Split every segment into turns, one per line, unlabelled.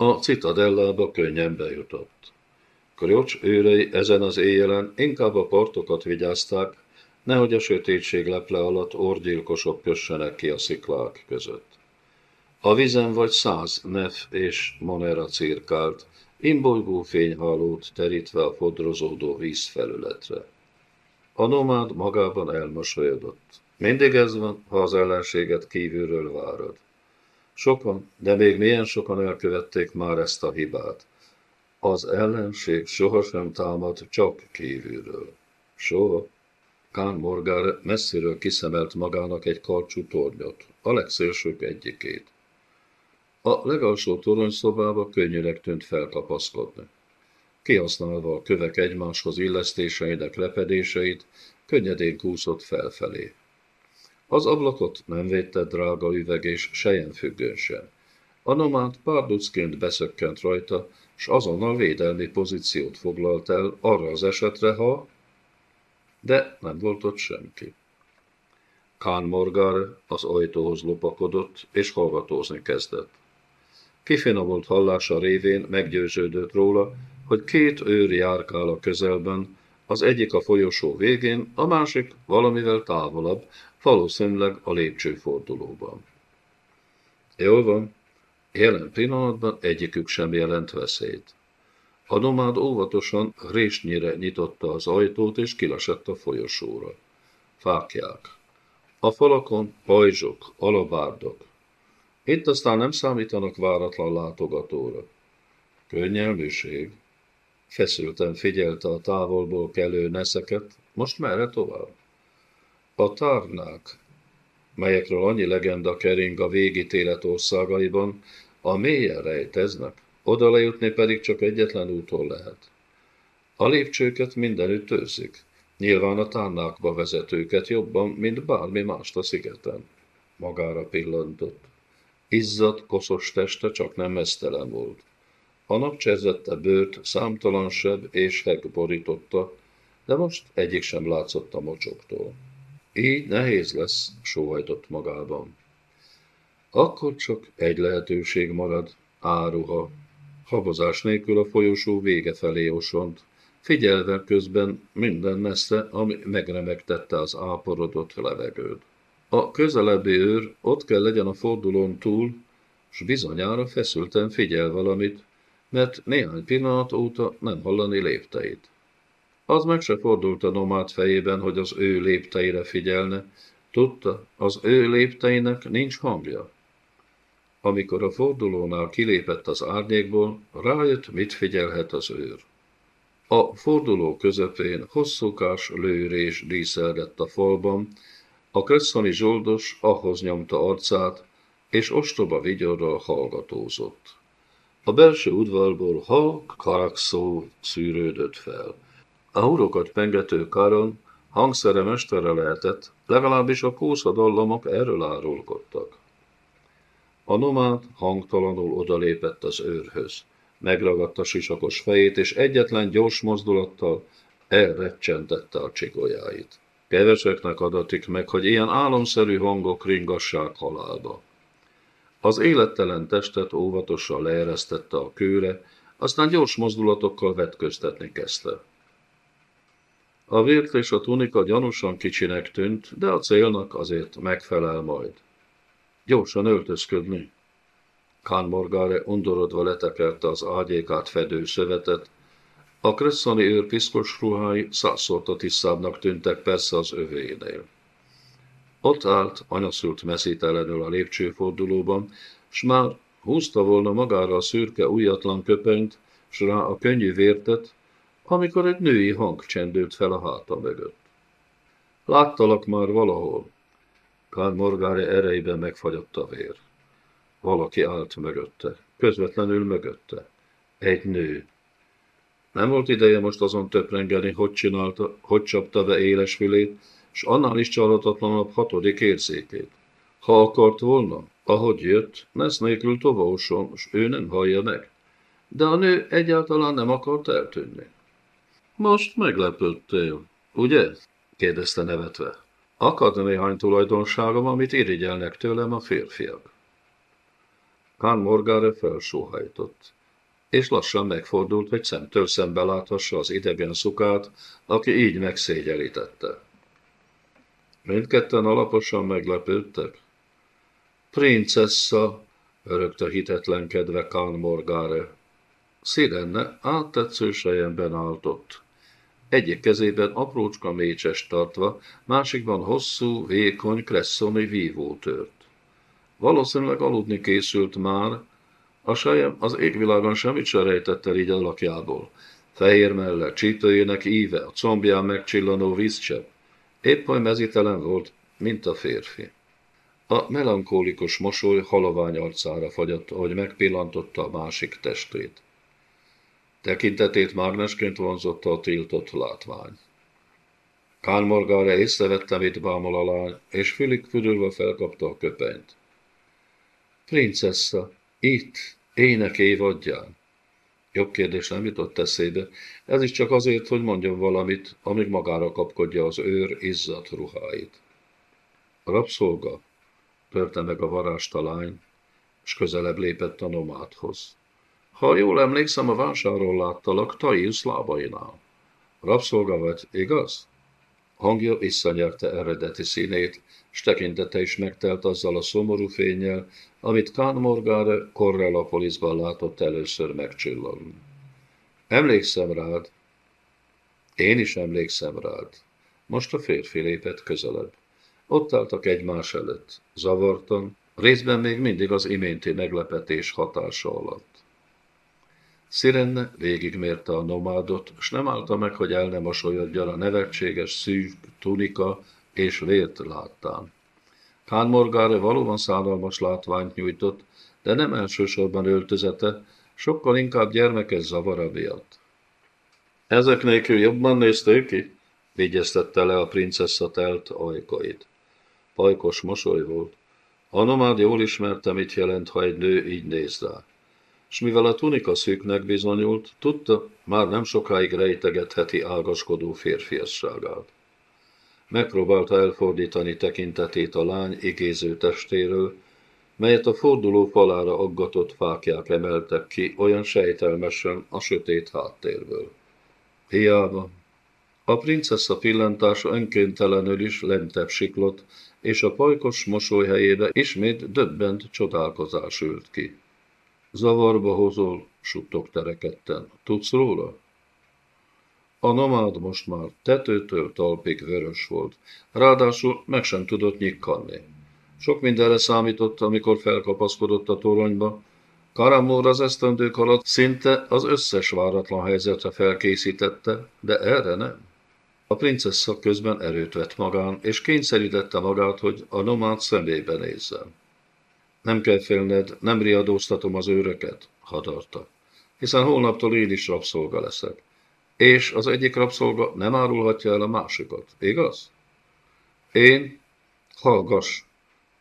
A citadellába könnyen bejutott. Kriocs őrei ezen az éjjelen inkább a partokat vigyázták, nehogy a sötétség leple alatt orgyilkosok kössenek ki a sziklák között. A vizen vagy száz nef és monera cirkált, imbolygó fényhálót terítve a fodrozódó vízfelületre. A nomád magában elmosolyodott. Mindig ez van, ha az ellenséget kívülről várod. Sokan, de még milyen sokan elkövették már ezt a hibát. Az ellenség sohasem támad csak kívülről. Soha. Kán Morgár messziről kiszemelt magának egy karcsú tornyot, a legszélsők egyikét. A legalsó toronyszobába könnyűnek tűnt felkapaszkodni. Kihasználva a kövek egymáshoz illesztéseinek lepedéseit, könnyedén kúszott felfelé. Az ablakot nem védte drága üveg és függőn sem. A nomád párducként beszökkent rajta, s azonnal védelmi pozíciót foglalt el arra az esetre, ha... De nem volt ott senki. Kán Morgar az ajtóhoz lopakodott, és hallgatózni kezdett. Kifinomult hallása révén meggyőződött róla, hogy két őr járkál a közelben, az egyik a folyosó végén, a másik valamivel távolabb, valószínűleg a lépcsőfordulóban. Jól van, jelen pillanatban egyikük sem jelent veszélyt. A nomád óvatosan résnyire nyitotta az ajtót, és kilesett a folyosóra. Fákják. A falakon pajzsok, alabárdok. Itt aztán nem számítanak váratlan látogatóra. Könnyelműség. Feszülten figyelte a távolból kelő neszeket, most merre tovább? A tárnák, melyekről annyi legenda kering a végítélet országaiban, a mélyen rejteznek, oda lejutni pedig csak egyetlen úton lehet. A lépcsőket mindenütt őrzik, nyilván a tárnákba vezetőket jobban, mint bármi mást a szigeten. Magára pillantott. Izzadt, koszos teste csak nem mesztelen volt. A napcserzette bőrt számtalan seb és heg borította, de most egyik sem látszott a mocsoktól. Így nehéz lesz, sóhajtott magában. Akkor csak egy lehetőség marad, áruha. Habozás nélkül a folyosó vége felé osont, figyelve közben minden messze, ami megremegtette az áporodott levegőt. A közelebbi őr ott kell legyen a fordulón túl, s bizonyára feszülten figyel valamit, mert néhány pillanat óta nem hallani lépteit. Az meg se fordult a nomád fejében, hogy az ő lépteire figyelne. Tudta, az ő lépteinek nincs hangja. Amikor a fordulónál kilépett az árnyékból, rájött, mit figyelhet az őr. A forduló közepén hosszúkás lőrés díszelgett a falban, a kresszani zsoldos ahhoz nyomta arcát, és ostoba vigyorral hallgatózott. A belső udvarból halk karakszó szűrődött fel. A hurokat pengető karon hangszere mestere lehetett, legalábbis a kószadallamok erről árulkodtak. A nomád hangtalanul odalépett az őrhöz. Megragadta sisakos fejét, és egyetlen gyors mozdulattal elrecsentette a csigolyáit. Keveseknek adatik meg, hogy ilyen álomszerű hangok ringassák halálba. Az élettelen testet óvatosan leeresztette a kőre, aztán gyors mozdulatokkal vetköztetni kezdte. A vért és a tunika gyanúsan kicsinek tűnt, de a célnak azért megfelel majd. Gyorsan öltözködni. Kán Morgare undorodva letekerte az ágyékát fedő szövetet, a kresszani őr piszkos ruhái százszorta tisztábbnak tűntek persze az övénél. Ott állt, anyaszült messzítelenül a lépcsőfordulóban, s már húzta volna magára a szürke újatlan köpenyt, s rá a könnyű vértet, amikor egy női hang csendült fel a háta mögött. Láttalak már valahol. Kán Morgári erejében megfagyott a vér. Valaki állt mögötte, közvetlenül mögötte. Egy nő. Nem volt ideje most azon töprengeni, hogy csinálta, hogy csapta be éles fülét, s annál is csalhatatlanabb hatodik érzékét. Ha akart volna, ahogy jött, nesz nélkül tovóson, s ő nem hallja meg. De a nő egyáltalán nem akart eltűnni. Most meglepődtél, ugye? kérdezte nevetve. Akad néhány tulajdonságom, amit irigyelnek tőlem a férfiak. Kán Morgára felsóhajtott, és lassan megfordult, hogy szemtől szembe láthassa az idegen szukát, aki így megszégyenítette. Mindketten alaposan meglepődtek. Princessa, örögte hitetlenkedve Kán Morgáre. Szirenne áttetsző sejemben áltott. Egyik kezében aprócska mécses tartva, másikban hosszú, vékony, kresszoni vívótört. Valószínűleg aludni készült már, a sejem az égvilágon semmit se rejtett el így alakjából. Fehér mellett, csípőjének íve, a combján megcsillanó vízcsepp. Épp oly mezitelen volt, mint a férfi. A melankólikus mosoly halovány arcára fagyott, ahogy megpillantotta a másik testét. Tekintetét mágnesként vonzotta a tiltott látvány. Kán Morgára észrevette, mit bámol a lány, és fülig fürülve felkapta a köpenyt. Princessa, itt, ének évadján. Jobb kérdés nem jutott eszébe, ez is csak azért, hogy mondjon valamit, amíg magára kapkodja az őr izzadt ruháit. A rabszolga törte meg a varásta lány, és közelebb lépett a nomádhoz. Ha jól emlékszem, a vásáron láttalak Taius lábainál. Rabszolga vagy, igaz? Hangja visszanyerte eredeti színét, s tekintete is megtelt azzal a szomorú fényjel, amit Kán Morgáre Correllapolisban látott először megcsillogni. Emlékszem rád. Én is emlékszem rád. Most a férfi lépett közelebb. Ott álltak egymás előtt, zavartan, részben még mindig az iménti meglepetés hatása alatt. Szirenne végigmérte a nomádot, s nem állta meg, hogy el mosolyodjon a nevetséges szűk tunika és vért láttán. Kán Morgáre valóban szánalmas látványt nyújtott, de nem elsősorban öltözete, sokkal inkább gyermekes zavara miatt. Ezek nélkül jobban nézték ki? Vigyeztette le a princessa telt ajkait. Pajkos mosoly volt. A nomád jól ismerte, mit jelent, ha egy nő így néz rá s mivel a tunika szűknek bizonyult, tudta, már nem sokáig rejtegetheti ágaskodó férfiasságát. Megpróbálta elfordítani tekintetét a lány igéző testéről, melyet a forduló falára aggatott fákják emeltek ki olyan sejtelmesen a sötét háttérből. Hiába. A princessa pillantása önkéntelenül is lentebb siklott, és a pajkos mosoly helyébe ismét döbbent csodálkozás ült ki. Zavarba hozol, suttog tereketten. Tudsz róla? A nomád most már tetőtől talpig vörös volt, ráadásul meg sem tudott nyikkanni. Sok mindenre számított, amikor felkapaszkodott a toronyba. Karamor az esztendők alatt szinte az összes váratlan helyzetre felkészítette, de erre nem. A princessa közben erőt vett magán, és kényszerítette magát, hogy a nomád szemébe nézzen. Nem kell félned, nem riadóztatom az őröket, hadarta, hiszen holnaptól én is rabszolga leszek. És az egyik rabszolga nem árulhatja el a másikat, igaz? Én? Hallgass!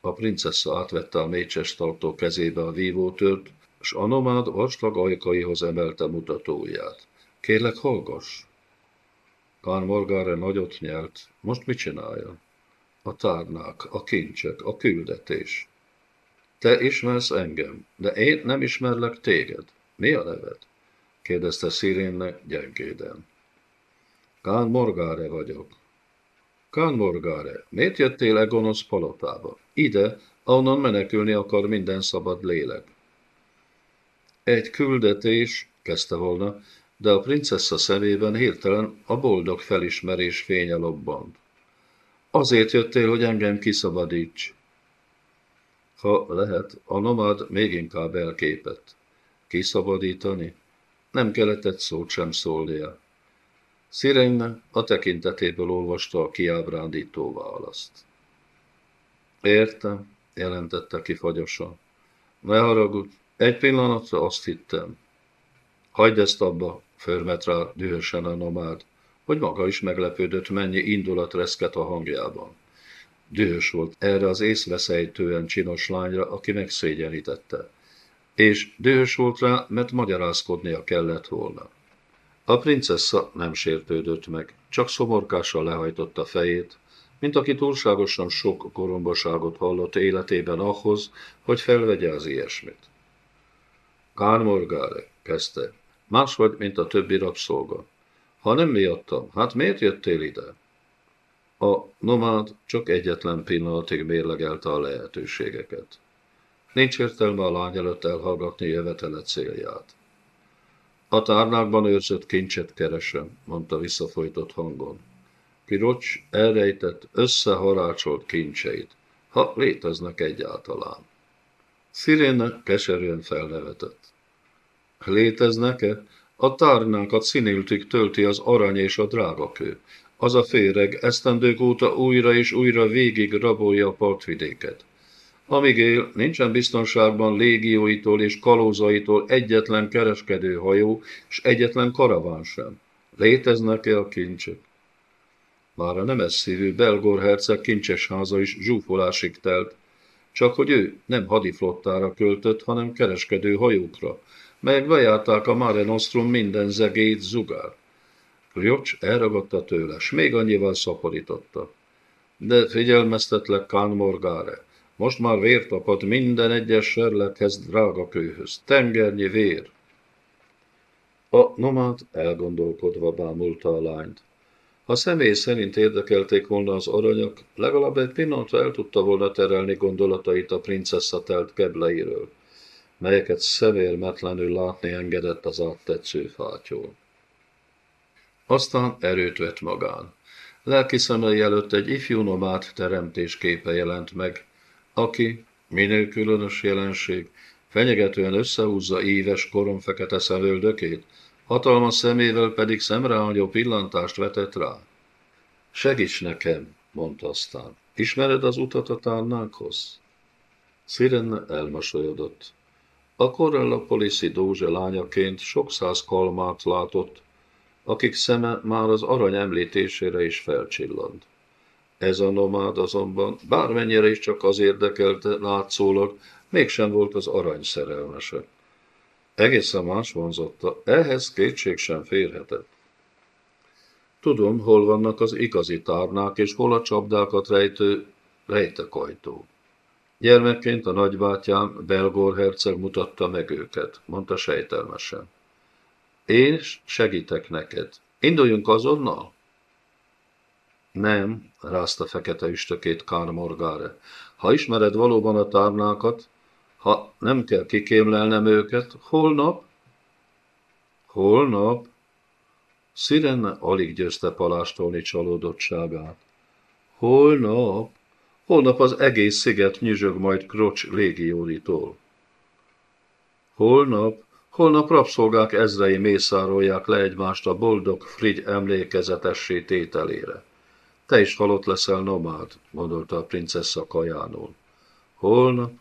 A princessa átvette a mécses tartó kezébe a vívótört, s a nomád vastag ajkaihoz emelte mutatóját. Kérlek, hallgass! Kán Morgára nagyot nyelt. Most mit csinálja? A tárnák, a kincsek, a küldetés. Te ismersz engem, de én nem ismerlek téged. Mi a neved? kérdezte Szirénnek gyengéden. Kán Morgáre vagyok. Kán Morgáre, miért jöttél e gonosz palotába? Ide, ahonnan menekülni akar minden szabad lélek. Egy küldetés, kezdte volna, de a princessa szemében hirtelen a boldog felismerés fénye lobbant. Azért jöttél, hogy engem kiszabadíts. Ha lehet, a nomád még inkább elképett. Kiszabadítani? Nem kellett szót sem szólnia. Szirenne a tekintetéből olvasta a kiábrándító választ. Értem, jelentette ki fagyosan. Ne haragudj, egy pillanatra azt hittem. Hagyd ezt abba, förmet rá dühösen a nomád, hogy maga is meglepődött, mennyi indulat reszket a hangjában. Dühös volt erre az észveszejtően csinos lányra, aki megszégyenítette. És dühös volt rá, mert magyarázkodnia kellett volna. A princessa nem sértődött meg, csak szomorkással lehajtotta fejét, mint aki túlságosan sok korombaságot hallott életében ahhoz, hogy felvegye az ilyesmit. Kármorgáre, kezdte. Más vagy, mint a többi rabszolga. Ha nem miattam, hát miért jöttél ide? A nomád csak egyetlen pillanatig mérlegelte a lehetőségeket. Nincs értelme a lány előtt elhallgatni jövetele célját. A tárnákban őrzött kincset keresem, mondta visszafolytott hangon. Pirocs elrejtett, összeharácsolt kincseit, ha léteznek egyáltalán. Szirénne keserűen felnevetett. Léteznek-e? A tárnákat színültig tölti az arany és a drágakő. Az a féreg esztendők óta újra és újra végig rabolja a partvidéket. Amíg él, nincsen biztonságban légióitól és kalózaitól egyetlen kereskedő hajó, és egyetlen karaván sem. Léteznek-e a kincsek? Már a nemes szívű Belgor herceg kincses háza is zsúfolásig telt, csak hogy ő nem hadiflottára költött, hanem kereskedő hajókra, melyek bejárták a Mare Nostrum minden zegét zugár. Kriocs elragadta tőle, s még annyival szaporította. De figyelmeztetlek Kán Morgáre, most már vér tapad minden egyes serlethez, drága kőhöz. Tengernyi vér. A nomád elgondolkodva bámulta a lányt. Ha személy szerint érdekelték volna az aranyak, legalább egy pillanatra el tudta volna terelni gondolatait a princessa telt kebleiről, melyeket szemérmetlenül látni engedett az áttetsző fátyól. Aztán erőt vett magán. Lelki szemei előtt egy ifjú nomád teremtés képe jelent meg, aki, minél különös jelenség, fenyegetően összehúzza éves korom fekete szemöldökét, hatalmas szemével pedig szemreálló pillantást vetett rá. Segíts nekem, mondta aztán. Ismered az utat a tárnákhoz? Szirenne elmosolyodott. A Corella Polici Dózse lányaként sok száz kalmát látott, akik szeme már az arany említésére is felcsillant. Ez a nomád azonban, bármennyire is csak az érdekelte látszólag, mégsem volt az arany szerelmese. Egészen más vonzotta, ehhez kétség sem férhetett. Tudom, hol vannak az igazi tárnák, és hol a csapdákat rejtő rejtekajtó. Gyermekként a nagybátyám, Belgor herceg mutatta meg őket, mondta sejtelmesen. Én segítek neked. Induljunk azonnal? Nem, rázta fekete üstökét Kár Morgáre. Ha ismered valóban a tárnákat, ha nem kell kikémlelnem őket, holnap? Holnap? Szirenne alig győzte palástolni csalódottságát. Holnap? Holnap az egész sziget nyüzsög majd Krocs légióritól. Holnap? Holnap rabszolgák ezrei mészárolják le egymást a boldog Frigy emlékezetessé tételére. Te is halott leszel nomád, gondolta a princessa kajánul. Holnap,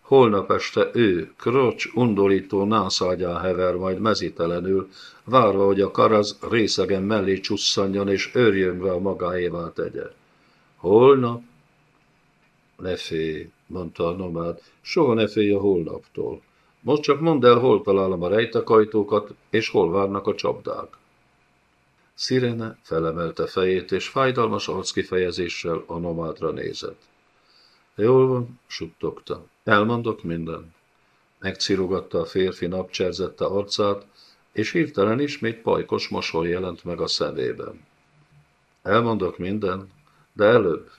holnap este ő, krocs, undorító nászágyán hever majd mezitelenül, várva, hogy a karaz részegen mellé csusszanjon és őrjönve a magáévá tegye. Holnap? Ne félj, mondta a nomád, soha ne félj a holnaptól. Most csak mondd el, hol találom a rejtekajtókat, és hol várnak a csapdák. Szirene felemelte fejét, és fájdalmas arckifejezéssel a nomádra nézett. Jól van, suttogta. Elmondok minden. Megcirogatta a férfi napcserzette arcát, és hirtelen ismét pajkos mosoly jelent meg a szemében. Elmondok minden, de előbb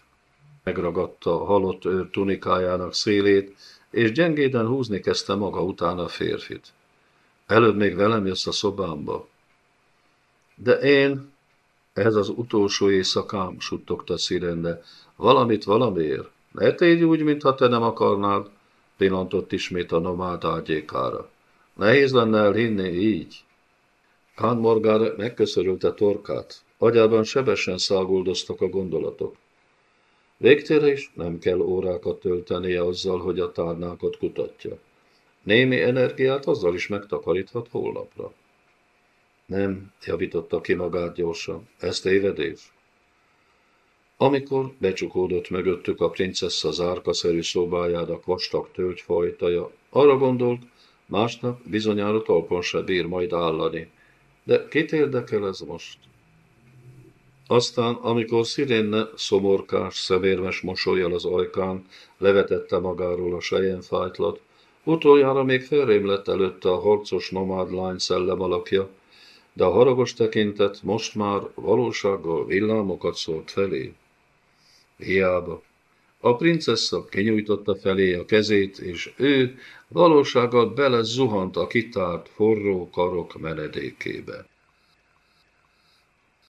megragadta halott őr tunikájának szélét, és gyengéden húzni kezdte maga után a férfit. Előbb még velem jössz a szobámba, de én, ez az utolsó éjszakám, suttogta Szirende, valamit valamiért. Ne tégy úgy, mintha te nem akarnád, pillantott ismét a nomád ágyékára. Nehéz lenne elhinni így. Kán Morgár megköszörülte torkát. Agyában sebesen száguldoztak a gondolatok. Végtére is nem kell órákat töltenie azzal, hogy a tárnákat kutatja. Némi energiát azzal is megtakaríthat holnapra. Nem, javította ki magát gyorsan. Ez tévedés. Amikor becsukódott mögöttük a princessa zárkaszerű szobájának vastag tölgyfajtaja, arra gondolt, másnap bizonyára talpon se bír majd állani. De kit érdekel ez most? Aztán, amikor Szirénne szomorkás, szemérmes mosolyjal az ajkán levetette magáról a fájtlat, Utoljára még felrém lett előtte a harcos nomád lány szellem alakja, de a haragos tekintet most már valósággal villámokat szólt felé. Hiába. A princessa kinyújtotta felé a kezét, és ő valósággal bele zuhant a kitárt forró karok menedékébe.